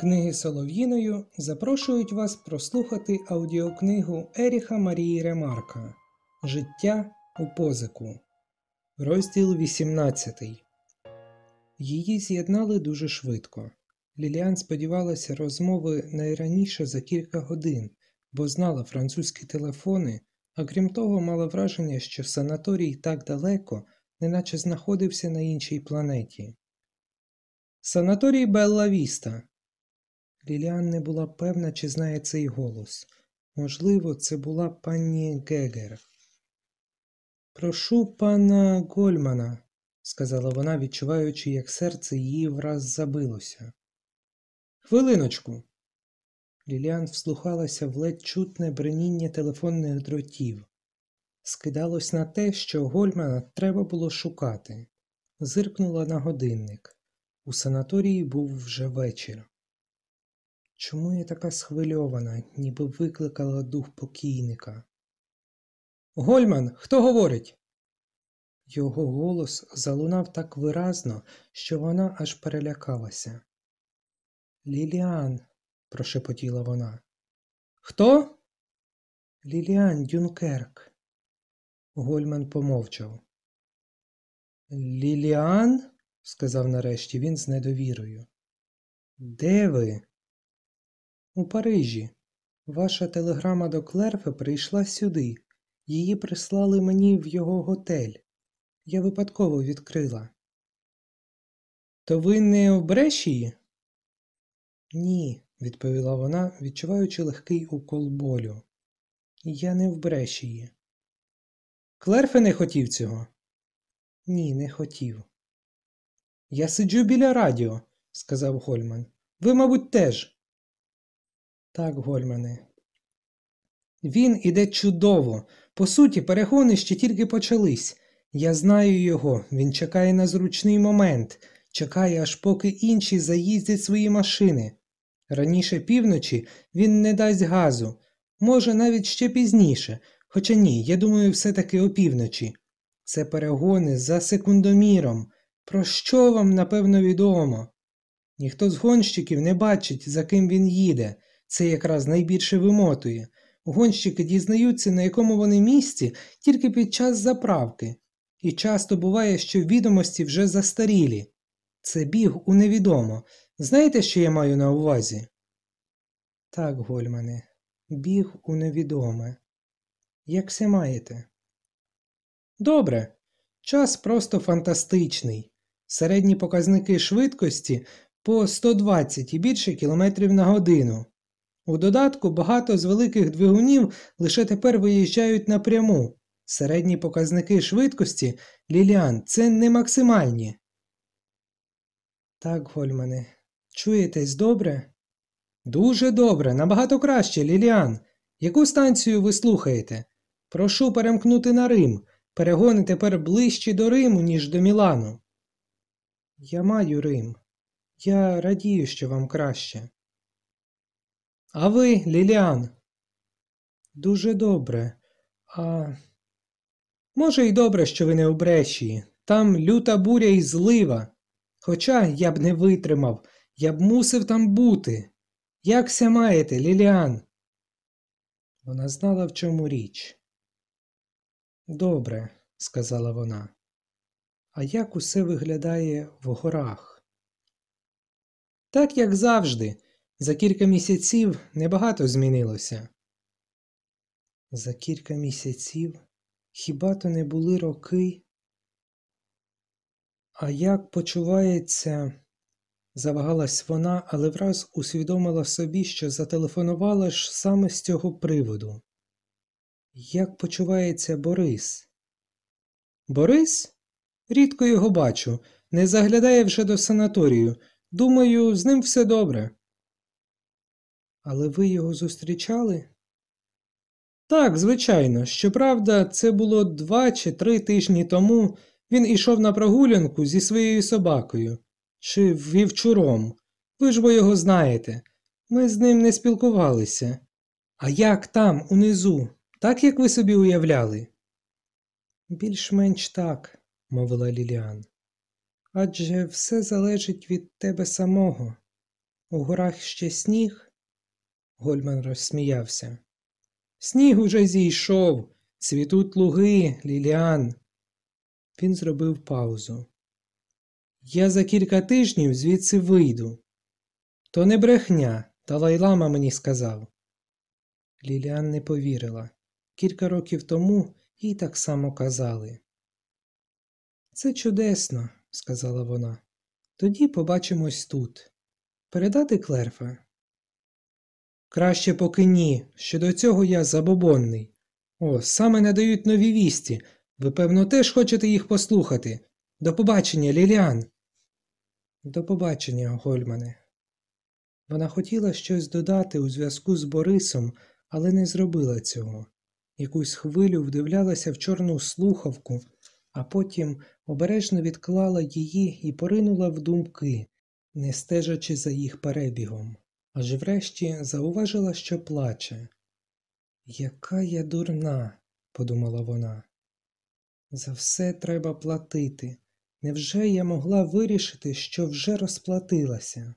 Книги Солов'їною запрошують вас прослухати аудіокнигу Еріха Марії Ремарка Життя у позику. Розділ 18. Її з'єднали дуже швидко. Ліліан сподівалася розмови найраніше за кілька годин, бо знала французькі телефони, а крім того, мала враження, що санаторій так далеко, неначе знаходився на іншій планеті. Санаторій Белла Віста. Ліліан не була певна, чи знає цей голос. Можливо, це була пані Гегер. Прошу пана Гольмана, сказала вона, відчуваючи, як серце її враз забилося. Хвилиночку. Ліліан вслухалася в ледь чутне бреніння телефонних дротів. Скидалось на те, що Гольмана треба було шукати. Зиркнула на годинник. У санаторії був вже вечір. Чому я така схвильована, ніби викликала дух покійника? Гольман, хто говорить? Його голос залунав так виразно, що вона аж перелякалася. Ліліан, прошепотіла вона. Хто? Ліліан Дюнкерк. Гольман помовчав. Ліліан? сказав нарешті він з недовірою. Де ви? У Парижі. Ваша телеграма до Клерфе прийшла сюди. Її прислали мені в його готель. Я випадково відкрила. То ви не в Брешії? Ні, відповіла вона, відчуваючи легкий укол болю. Я не в Брешії. Клерфе не хотів цього? Ні, не хотів. Я сиджу біля радіо, сказав Гольман. Ви, мабуть, теж. Так, Гольмане. Він іде чудово. По суті, перегони ще тільки почались. Я знаю його, він чекає на зручний момент, чекає, аж поки інші заїздять свої машини. Раніше півночі він не дасть газу, може, навіть ще пізніше, хоча ні, я думаю, все-таки опівночі. Це перегони за секундоміром. Про що вам, напевно, відомо? Ніхто з гонщиків не бачить, за ким він їде. Це якраз найбільше вимотує. Гонщики дізнаються, на якому вони місці тільки під час заправки, і часто буває, що відомості вже застарілі. Це біг у невідомо. Знаєте, що я маю на увазі? Так, Гольмане, біг у невідоме. Як все маєте? Добре. Час просто фантастичний. Середні показники швидкості по 120 і більше кілометрів на годину. У додатку багато з великих двигунів лише тепер виїжджають напряму. Середні показники швидкості Ліліан це не максимальні. Так, Гольмане, чуєтесь добре? Дуже добре, набагато краще, Ліліан. Яку станцію ви слухаєте? Прошу перемкнути на Рим. Перегони тепер ближчі до Риму, ніж до Мілану. Я маю Рим. Я радію, що вам краще. А ви, Ліліан? Дуже добре. А може, й добре, що ви не у Брешії. Там люта буря і злива. Хоча я б не витримав, я б мусив там бути. Якся маєте, Ліліан? Вона знала, в чому річ. Добре, сказала вона. А як усе виглядає в горах? Так, як завжди. За кілька місяців небагато змінилося. За кілька місяців хіба то не були роки? А як почувається, завагалась вона, але враз усвідомила собі, що зателефонувала ж саме з цього приводу. Як почувається Борис? Борис? Рідко його бачу, не заглядає вже до санаторію. Думаю, з ним все добре. Але ви його зустрічали? Так, звичайно. Щоправда, це було два чи три тижні тому він ішов на прогулянку зі своєю собакою чи вівчуром. Ви ж бо його знаєте. Ми з ним не спілкувалися. А як там, унизу, так як ви собі уявляли? Більш-менш так, мовила Ліліан. Адже все залежить від тебе самого. У горах ще сніг? Гольман розсміявся. Сніг уже зійшов, цвітуть луги, Ліліан. Він зробив паузу. Я за кілька тижнів звідси вийду. То не брехня, Далай-лама мені сказав. Ліліан не повірила. Кілька років тому їй так само казали. Це чудесно, сказала вона. Тоді побачимось тут. Передати клерфа? Краще поки ні. Щодо цього я забобонний. О, саме надають нові вісті. Ви, певно, теж хочете їх послухати. До побачення, Ліліан. До побачення, Гольмане. Вона хотіла щось додати у зв'язку з Борисом, але не зробила цього. Якусь хвилю вдивлялася в чорну слухавку, а потім обережно відклала її і поринула в думки, не стежачи за їх перебігом. Аж врешті зауважила, що плаче. Яка я дурна, подумала вона. За все треба платити. Невже я могла вирішити, що вже розплатилася?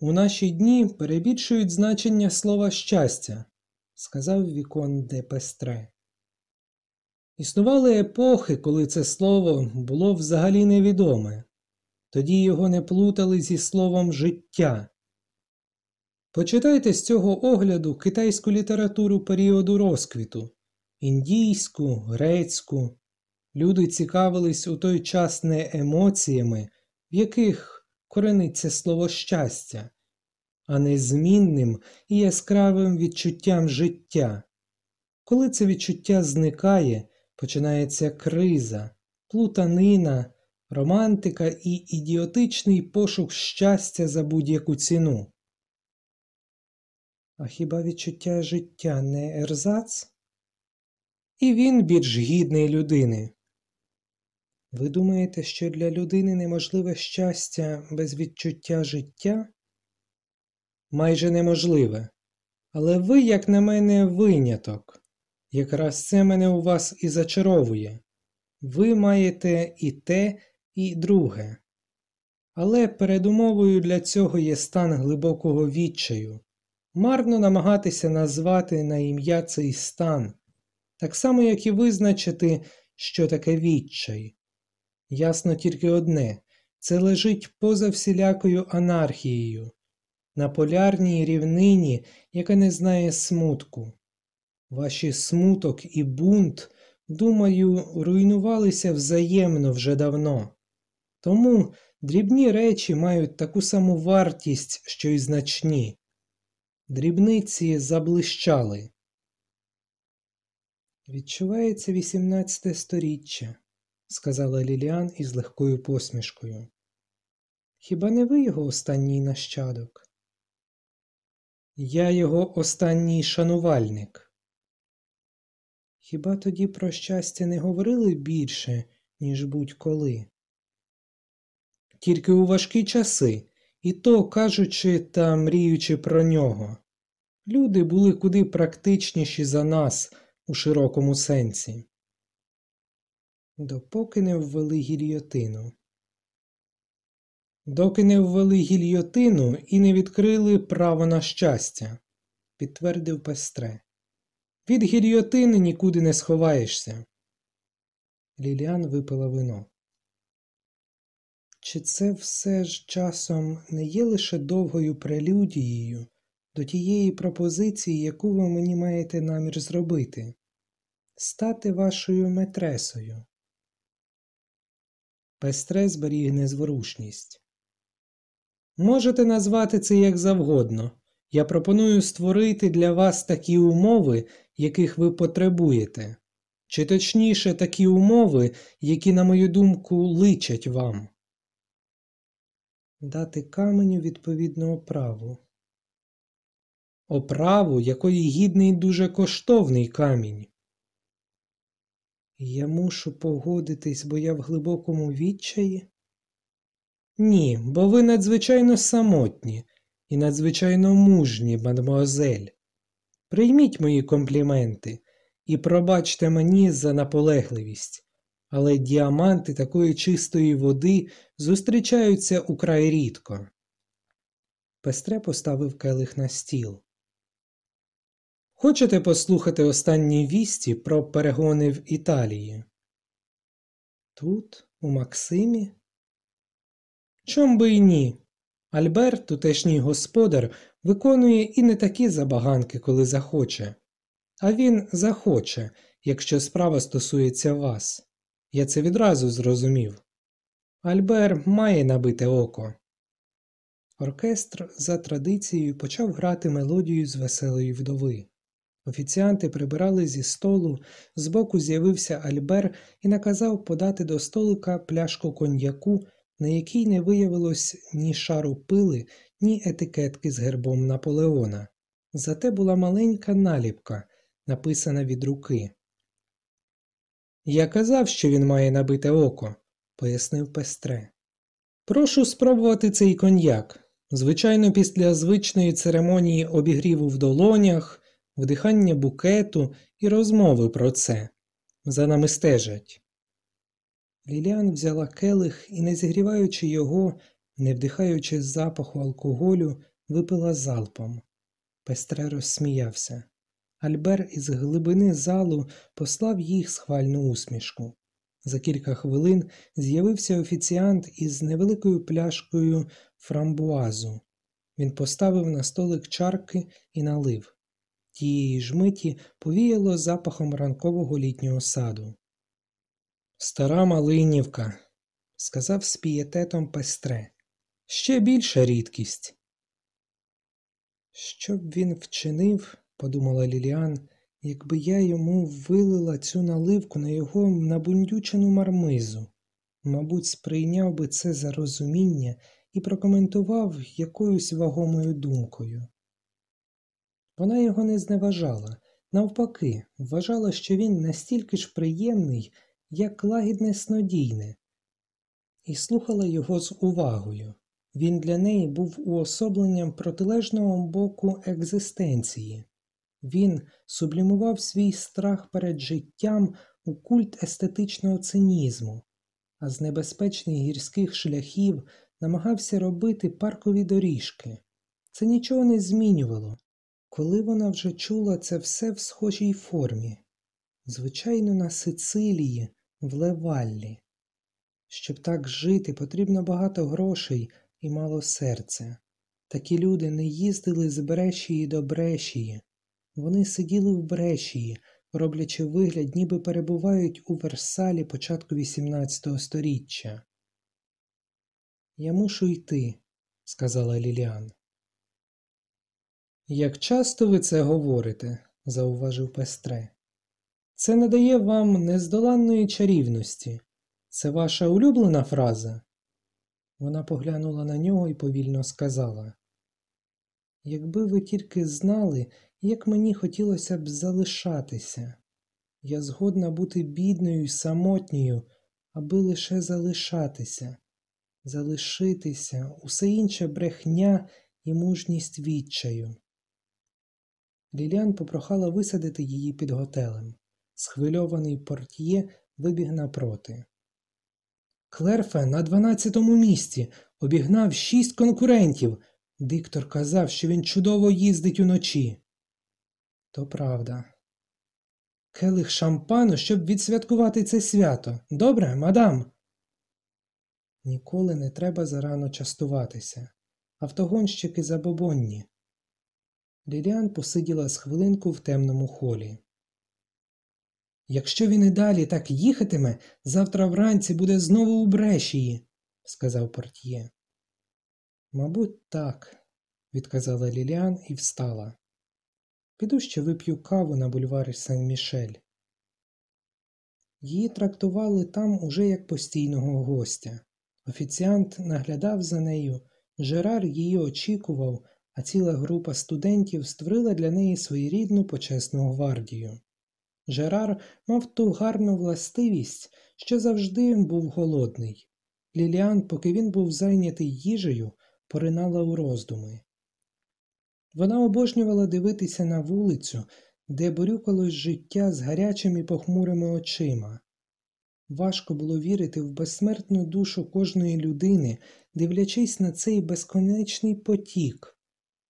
У наші дні перебільшують значення слова щастя, сказав Вікон де Пестре. Існували епохи, коли це слово було взагалі невідоме, тоді його не плутали зі словом життя. Почитайте з цього огляду китайську літературу періоду розквіту, індійську, грецьку. Люди цікавились у той час не емоціями, в яких корениться слово щастя, а незмінним і яскравим відчуттям життя. Коли це відчуття зникає, починається криза, плутанина, романтика і ідіотичний пошук щастя за будь-яку ціну. А хіба відчуття життя не ерзац? І він більш гідний людини. Ви думаєте, що для людини неможливе щастя без відчуття життя? Майже неможливе. Але ви, як на мене, виняток. Якраз це мене у вас і зачаровує. Ви маєте і те, і друге. Але передумовою для цього є стан глибокого відчаю. Марно намагатися назвати на ім'я цей стан, так само, як і визначити, що таке відчай. Ясно тільки одне це лежить поза всілякою анархією, на полярній рівнині, яка не знає смутку. Ваші смуток і бунт, думаю, руйнувалися взаємно вже давно. Тому дрібні речі мають таку саму вартість, що й значні. Дрібниці заблищали. Відчувається вісімнадцяте сторіччя, сказала Ліліан із легкою посмішкою. Хіба не ви його останній нащадок? Я його останній шанувальник. Хіба тоді про щастя не говорили більше, ніж будь-коли? Тільки у важкі часи, і то кажучи та мріючи про нього. Люди були куди практичніші за нас у широкому сенсі. Допоки не ввели гільйотину. Доки не ввели гільйотину і не відкрили право на щастя, підтвердив пестре. Від гільйотини нікуди не сховаєшся. Ліліан випила вино. Чи це все ж часом не є лише довгою прелюдією до тієї пропозиції, яку ви мені маєте намір зробити? Стати вашою метресою? Пестре зберіг незворушність. Можете назвати це як завгодно. Я пропоную створити для вас такі умови, яких ви потребуєте, чи точніше такі умови, які, на мою думку, личать вам. Дати каменю відповідну оправу. Оправу, якої гідний дуже коштовний камінь. Я мушу погодитись, бо я в глибокому відчаї? Ні, бо ви надзвичайно самотні і надзвичайно мужні, мадмуазель. Прийміть мої компліменти і пробачте мені за наполегливість. Але діаманти такої чистої води зустрічаються украй рідко. Пестре поставив келих на стіл. Хочете послухати останні вісті про перегони в Італії? Тут, у Максимі? Чом би й ні? Альберт, тутешній господар, виконує і не такі забаганки, коли захоче. А він захоче, якщо справа стосується вас. Я це відразу зрозумів. Альбер має набите око. Оркестр за традицією почав грати мелодію з веселої вдови. Офіціанти прибирали зі столу, збоку з'явився Альбер і наказав подати до столика пляшку коньяку, на якій не виявилось ні шару пили, ні етикетки з гербом Наполеона. Зате була маленька наліпка, написана від руки. Я казав, що він має набите око, пояснив пестре. Прошу спробувати цей коньяк. Звичайно, після звичної церемонії обігріву в долонях, вдихання букету і розмови про це. За нами стежать. Ліліан взяла келих і, не зігріваючи його, не вдихаючи запаху алкоголю, випила залпом. Пестре розсміявся. Альбер із глибини залу послав їх схвальну усмішку. За кілька хвилин з'явився офіціант із невеликою пляшкою фрамбуазу. Він поставив на столик чарки і налив. Тієї ж миті повіяло запахом ранкового літнього саду. Стара Малинівка, сказав з пієтетом пестре. Ще більша рідкість. Що б він вчинив, подумала Ліліан, якби я йому вилила цю наливку на його набундючену мармизу. Мабуть, сприйняв би це за розуміння і прокоментував якоюсь вагомою думкою. Вона його не зневажала, навпаки, вважала, що він настільки ж приємний, як лагідне снодійне, і слухала його з увагою. Він для неї був уособленням протилежного боку екзистенції. Він сублімував свій страх перед життям у культ естетичного цинізму, а з небезпечних гірських шляхів намагався робити паркові доріжки. Це нічого не змінювало. Коли вона вже чула це все в схожій формі, звичайно, на Сицилії, в Леваллі. Щоб так жити, потрібно багато грошей і мало серця. Такі люди не їздили з Брешії до Брешії. Вони сиділи в Брешії, роблячи вигляд, ніби перебувають у Версалі початку XVIII століття. Я мушу йти, сказала Ліліан. Як часто ви це говорите, зауважив пестре. Це не дає вам нездоланної чарівності. Це ваша улюблена фраза? Вона поглянула на нього і повільно сказала. Якби ви тільки знали, як мені хотілося б залишатися. Я згодна бути бідною і самотньою, аби лише залишатися, залишитися, усе інше брехня і мужність відчаю. Ліліан попрохала висадити її під готелем. Схвильований портьє вибіг напроти. Клерфе на дванадцятому місці обігнав шість конкурентів. Диктор казав, що він чудово їздить уночі. То правда. Келих шампану, щоб відсвяткувати це свято. Добре, мадам. Ніколи не треба зарано частуватися. Автогонщики забобонні. Ліліан посиділа з хвилинку в темному холі. Якщо він і далі так їхатиме, завтра вранці буде знову у брешії, сказав портьє. Мабуть, так, відказала Ліліан і встала. Піду ще вип'ю каву на бульварі Сен Мішель. Її трактували там уже як постійного гостя. Офіціант наглядав за нею, Жерар її очікував, а ціла група студентів створила для неї своєрідну почесну гвардію. Жерар мав ту гарну властивість, що завжди був голодний. Ліліан, поки він був зайнятий їжею, поринала у роздуми. Вона обожнювала дивитися на вулицю, де борюкалось життя з гарячими похмурими очима. Важко було вірити в безсмертну душу кожної людини, дивлячись на цей безконечний потік,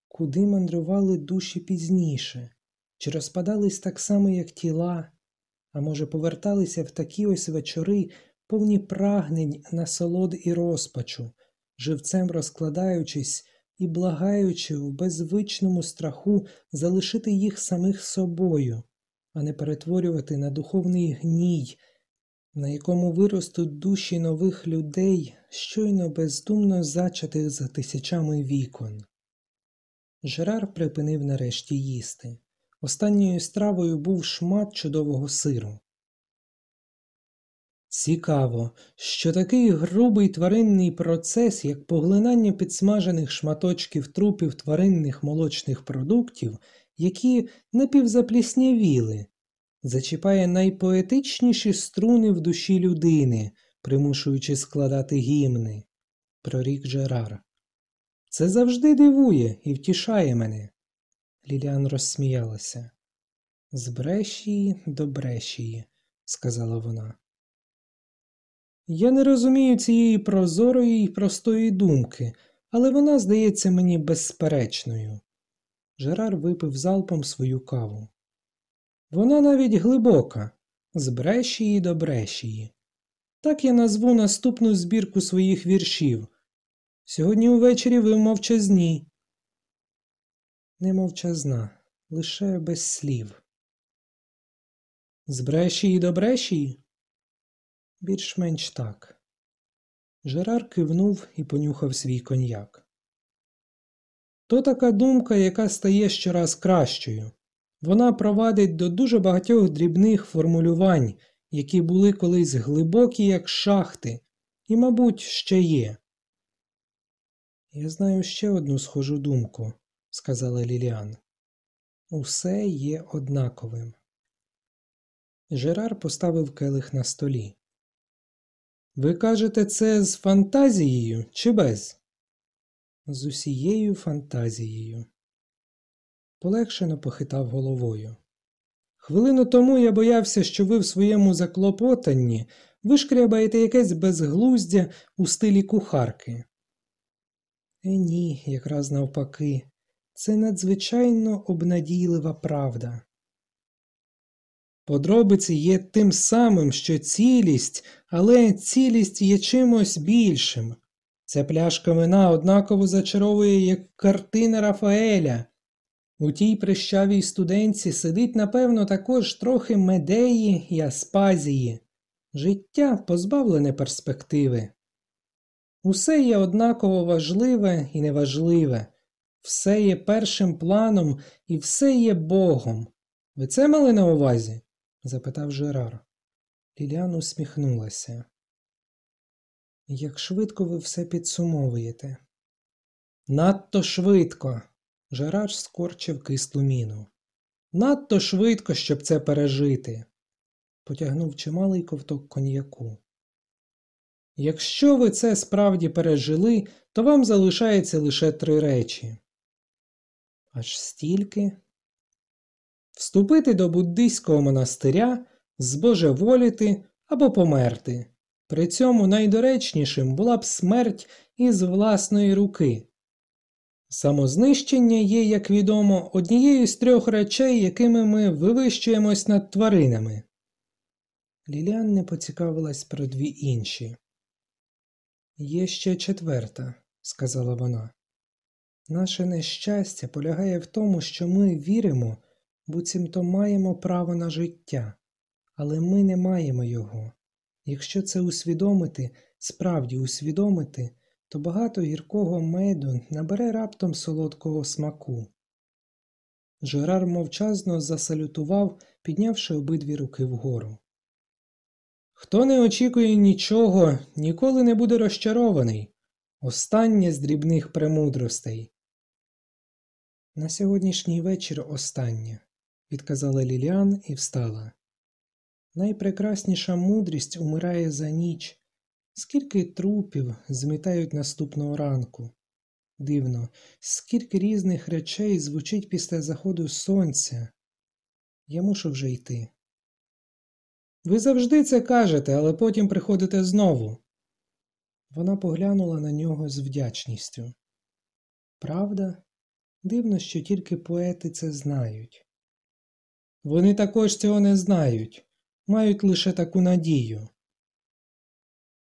куди мандрували душі пізніше, чи розпадались так само, як тіла, а може, поверталися в такі ось вечори, повні прагнень, насолод і розпачу, живцем розкладаючись і благаючи в беззвичному страху залишити їх самих собою, а не перетворювати на духовний гній, на якому виростуть душі нових людей, щойно бездумно зачатих за тисячами вікон. Жерар припинив нарешті їсти. Останньою стравою був шмат чудового сиру. Цікаво, що такий грубий тваринний процес, як поглинання підсмажених шматочків трупів тваринних молочних продуктів, які напівзапліснявіли, зачіпає найпоетичніші струни в душі людини, примушуючи складати гімни, прорік Жерар. Це завжди дивує і втішає мене. Ліліан розсміялася. З брешії до брешії, сказала вона. Я не розумію цієї прозорої і простої думки, але вона здається мені безсперечною. Жерар випив залпом свою каву. Вона навіть глибока, з брешії до брешії. Так я назву наступну збірку своїх віршів. Сьогодні увечері ви мовчазні. Не мовчазна, лише без слів. З брешії до брешії? Більш-менш так. Жерар кивнув і понюхав свій коньяк. То така думка, яка стає щораз кращою. Вона провадить до дуже багатьох дрібних формулювань, які були колись глибокі, як шахти, і, мабуть, ще є. Я знаю ще одну схожу думку, сказала Ліліан. Усе є однаковим. Жерар поставив келих на столі. Ви кажете це з фантазією чи без? З усією фантазією. Полегшено похитав головою. Хвилину тому я боявся, що ви в своєму заклопотанні вишкрябаєте якесь безглуздя у стилі кухарки. Е, ні, якраз навпаки, це надзвичайно обнадійлива правда. Подробиці є тим самим, що цілість, але цілість є чимось більшим. Ця пляшка вина однаково зачаровує, як картина Рафаеля. У тій прищавій студенці сидить, напевно, також трохи медеї і аспазії. Життя позбавлене перспективи. Усе є однаково важливе і неважливе, все є першим планом і все є Богом. Ви це мали на увазі? Запитав Жерар. Ліліан усміхнулася. Як швидко ви все підсумовуєте? Надто швидко. Жерар скорчив кислу міну. Надто швидко, щоб це пережити. Потягнув чималий ковток коньяку. Якщо ви це справді пережили, то вам залишається лише три речі. Аж стільки вступити до буддийського монастиря, збожеволіти або померти. При цьому найдоречнішим була б смерть із власної руки. Самознищення є, як відомо, однією з трьох речей, якими ми вивищуємось над тваринами. Ліліан не поцікавилась про дві інші. Є ще четверта, сказала вона. Наше нещастя полягає в тому, що ми віримо, буцімто маємо право на життя, але ми не маємо його. Якщо це усвідомити, справді усвідомити, то багато гіркого меду набере раптом солодкого смаку. Жерар мовчазно засалютував, піднявши обидві руки вгору. Хто не очікує нічого, ніколи не буде розчарований. Останнє з дрібних премудростей. На сьогоднішній вечір останнє, відказала Ліліан і встала. Найпрекрасніша мудрість умирає за ніч. Скільки трупів змітають наступного ранку? Дивно, скільки різних речей звучить після заходу сонця. Я мушу вже йти. Ви завжди це кажете, але потім приходите знову. Вона поглянула на нього з вдячністю. Правда? Дивно, що тільки поети це знають. Вони також цього не знають, мають лише таку надію.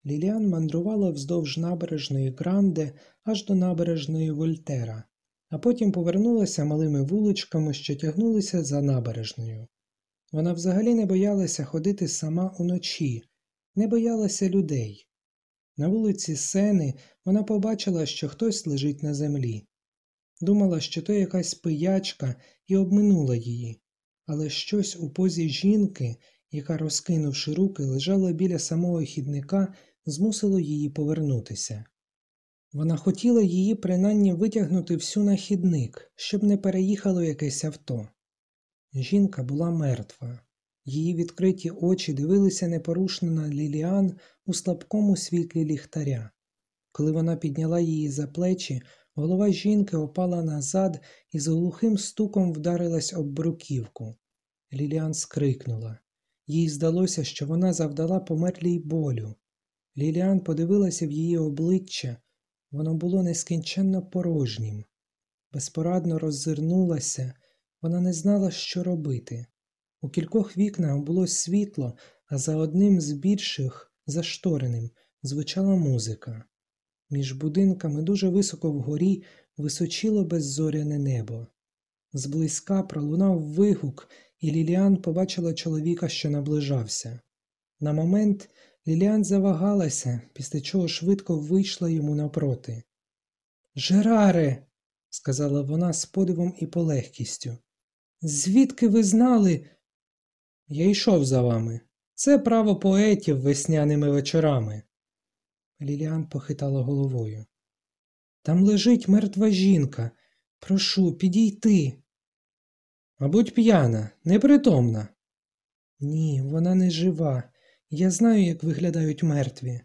Ліліан мандрувала вздовж набережної Гранде аж до набережної Вольтера, а потім повернулася малими вуличками, що тягнулися за набережною. Вона взагалі не боялася ходити сама уночі, не боялася людей. На вулиці Сени вона побачила, що хтось лежить на землі. Думала, що то якась пиячка, і обминула її, але щось у позі жінки, яка, розкинувши руки, лежала біля самого хідника, змусило її повернутися. Вона хотіла її принаймні витягнути всю на хідник, щоб не переїхало якесь авто. Жінка була мертва. Її відкриті очі дивилися непорушно на Ліліан у слабкому світлі ліхтаря. Коли вона підняла її за плечі, голова жінки опала назад і з глухим стуком вдарилась об бруківку. Ліліан скрикнула. Їй здалося, що вона завдала померлій болю. Ліліан подивилася в її обличчя, воно було нескінченно порожнім. Безпорадно роззирнулася, вона не знала, що робити. У кількох вікнах було світло, а за одним з більших, заштореним, звучала музика. Між будинками дуже високо вгорі височило беззоряне небо. Зблизька пролунав вигук, і Ліліан побачила чоловіка, що наближався. На момент Ліліан завагалася, після чого швидко вийшла йому напроти. Жераре, сказала вона з подивом і полегкістю. Звідки ви знали? Я йшов за вами. Це право поетів весняними вечорами. Ліліан похитала головою. Там лежить мертва жінка. Прошу, підійти. Мабуть, п'яна, непритомна. Ні, вона не жива. Я знаю, як виглядають мертві.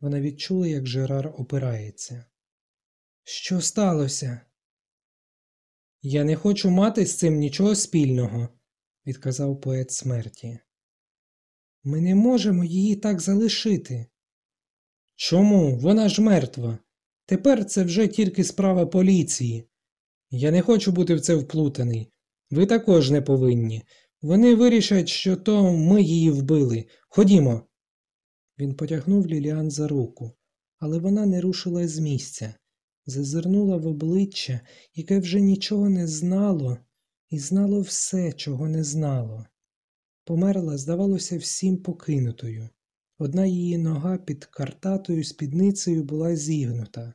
Вона відчула, як Жерар опирається. Що сталося? Я не хочу мати з цим нічого спільного, відказав поет смерті. Ми не можемо її так залишити. Чому? Вона ж мертва. Тепер це вже тільки справа поліції. Я не хочу бути в це вплутаний. Ви також не повинні. Вони вирішать, що то ми її вбили. Ходімо. Він потягнув Ліліан за руку, але вона не рушила з місця, зазирнула в обличчя, яке вже нічого не знало, і знало все, чого не знало. Померла, здавалося, всім покинутою. Одна її нога під картатою спідницею була зігнута.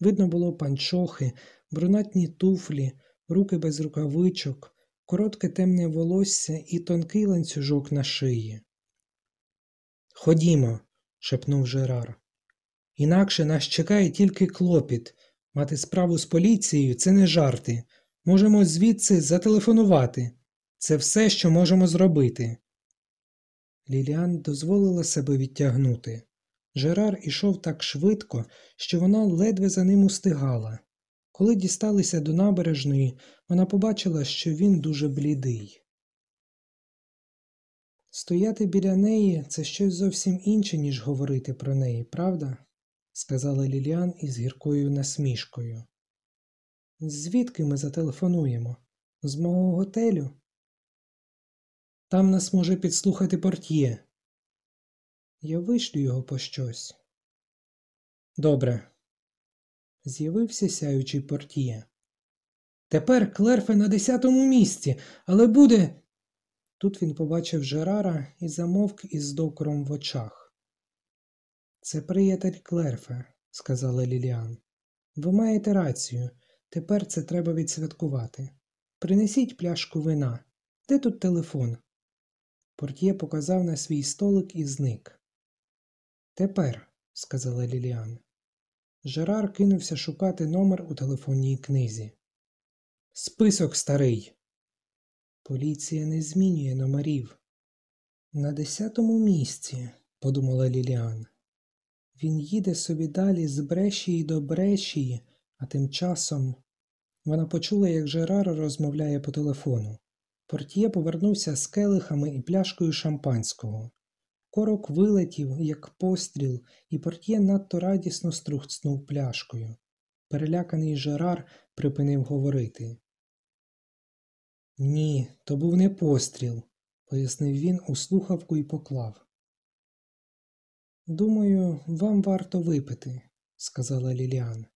Видно було панчохи, брунатні туфлі, руки без рукавичок, коротке темне волосся і тонкий ланцюжок на шиї. Ходімо, шепнув Жерар. Інакше нас чекає тільки клопіт. Мати справу з поліцією це не жарти. Можемо звідси зателефонувати. Це все, що можемо зробити. Ліліан дозволила себе відтягнути. Жерар ішов так швидко, що вона ледве за ним устигала. Коли дісталися до набережної, вона побачила, що він дуже блідий. Стояти біля неї це щось зовсім інше, ніж говорити про неї, правда? сказала Ліліан із гіркою насмішкою. Звідки ми зателефонуємо? З мого готелю? Там нас може підслухати портьє. Я вишлю його по щось. Добре. З'явився сяючий портьє. Тепер Клерфе на десятому місці, але буде. Тут він побачив Жерара і замовк із докором в очах. Це приятель Клерфе, сказала Ліліан. Ви маєте рацію. Тепер це треба відсвяткувати. Принесіть пляшку вина. Де тут телефон? Портьє показав на свій столик і зник. Тепер, сказала Ліліан. Жерар кинувся шукати номер у телефонній книзі. Список старий. Поліція не змінює номерів. На десятому місці, подумала Ліліан. Він їде собі далі з брешії до брешії, а тим часом вона почула, як Жерар розмовляє по телефону. Портьє повернувся з келихами і пляшкою шампанського. Корок вилетів, як постріл, і портьє надто радісно струхцнув пляшкою. Переляканий Жерар припинив говорити. Ні, то був не постріл, пояснив він у слухавку і поклав. Думаю, вам варто випити, сказала Ліліан.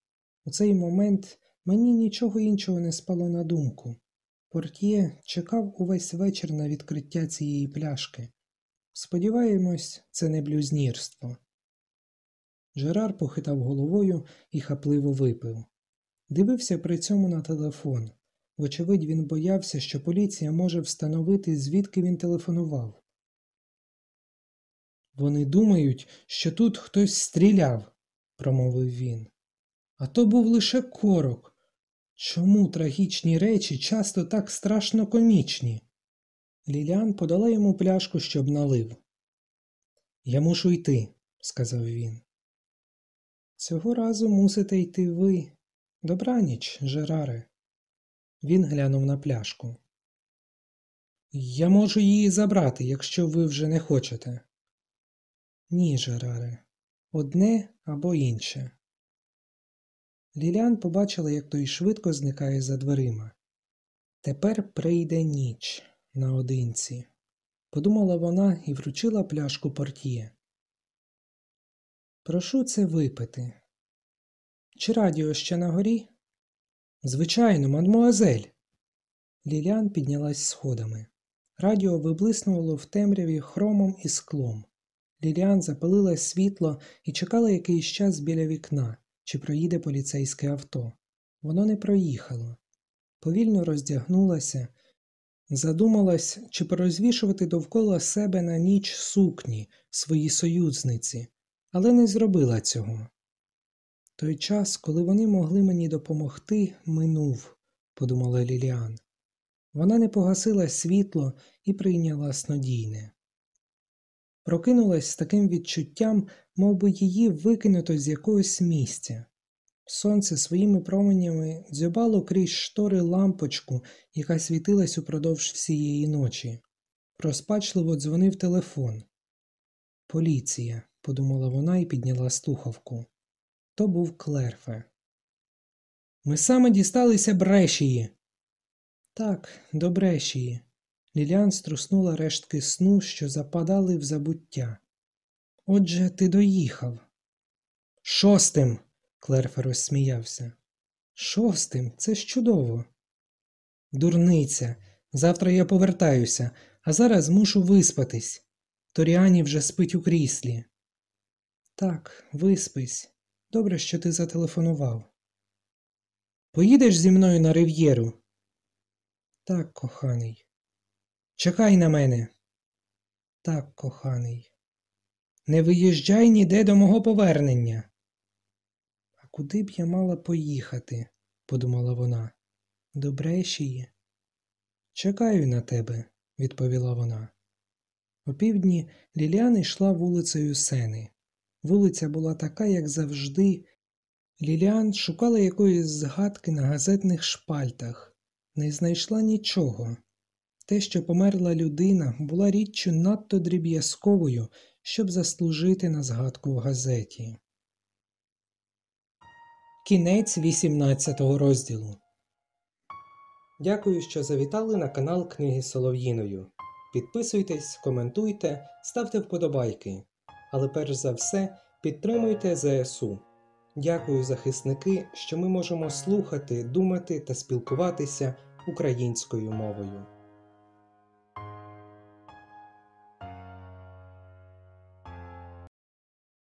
У цей момент мені нічого іншого не спало на думку. Портьє чекав увесь вечір на відкриття цієї пляшки. Сподіваємось, це не блюзнірство. Жерар похитав головою і хапливо випив. Дивився при цьому на телефон. Вочевидь, він боявся, що поліція може встановити, звідки він телефонував. Вони думають, що тут хтось стріляв, промовив він. А то був лише корок. Чому трагічні речі часто так страшно комічні? Ліліан подала йому пляшку, щоб налив. Я мушу йти, сказав він. Цього разу мусите йти ви. Добраніч, Жераре. Він глянув на пляшку. Я можу її забрати, якщо ви вже не хочете. Ні, Жераре, одне або інше. Ліліан побачила, як той швидко зникає за дверима. Тепер прийде ніч наодинці, подумала вона і вручила пляшку портьє. Прошу це випити. Чи радіо ще на горі? Звичайно, мадмуазель. Ліліан піднялась сходами. Радіо виблиснуло в темряві хромом і склом. Ліліан запалила світло і чекала якийсь час біля вікна, чи проїде поліцейське авто. Воно не проїхало. Повільно роздягнулася, задумалась, чи порозвішувати довкола себе на ніч сукні, свої союзниці, але не зробила цього. Той час, коли вони могли мені допомогти, минув, подумала Ліліан. Вона не погасила світло і прийняла снодійне. Прокинулась з таким відчуттям, мов би її викинуто з якогось місця. Сонце своїми променями дзьобало крізь штори лампочку, яка світилась упродовж всієї ночі. Розпачливо дзвонив телефон. Поліція, подумала вона і підняла слухавку. То був Клерфе. Ми саме дісталися Брешії. Так, до Брешії. Ліліан струснула рештки сну, що западали в забуття. Отже, ти доїхав. Шостим. Клерфе розсміявся. Шостим, це ж чудово. Дурниця. Завтра я повертаюся, а зараз мушу виспатись. Торіані вже спить у кріслі. Так, виспись. Добре, що ти зателефонував. Поїдеш зі мною на рив'єру? Так, коханий. Чекай на мене. Так, коханий. Не виїжджай ніде до мого повернення. А куди б я мала поїхати? подумала вона. До Брешії. Чекаю на тебе, відповіла вона. Опівдні Ліліана йшла вулицею Сени. Вулиця була така, як завжди. Ліліан шукала якоїсь згадки на газетних шпальтах, не знайшла нічого. Те, що померла людина, була річчю надто дріб'язковою, щоб заслужити на згадку в газеті. Кінець 18 розділу. Дякую, що завітали на канал Книги Солов'їною. Підписуйтесь, коментуйте, ставте вподобайки. Але перш за все підтримуйте ЗСУ. Дякую, захисники, що ми можемо слухати, думати та спілкуватися українською мовою.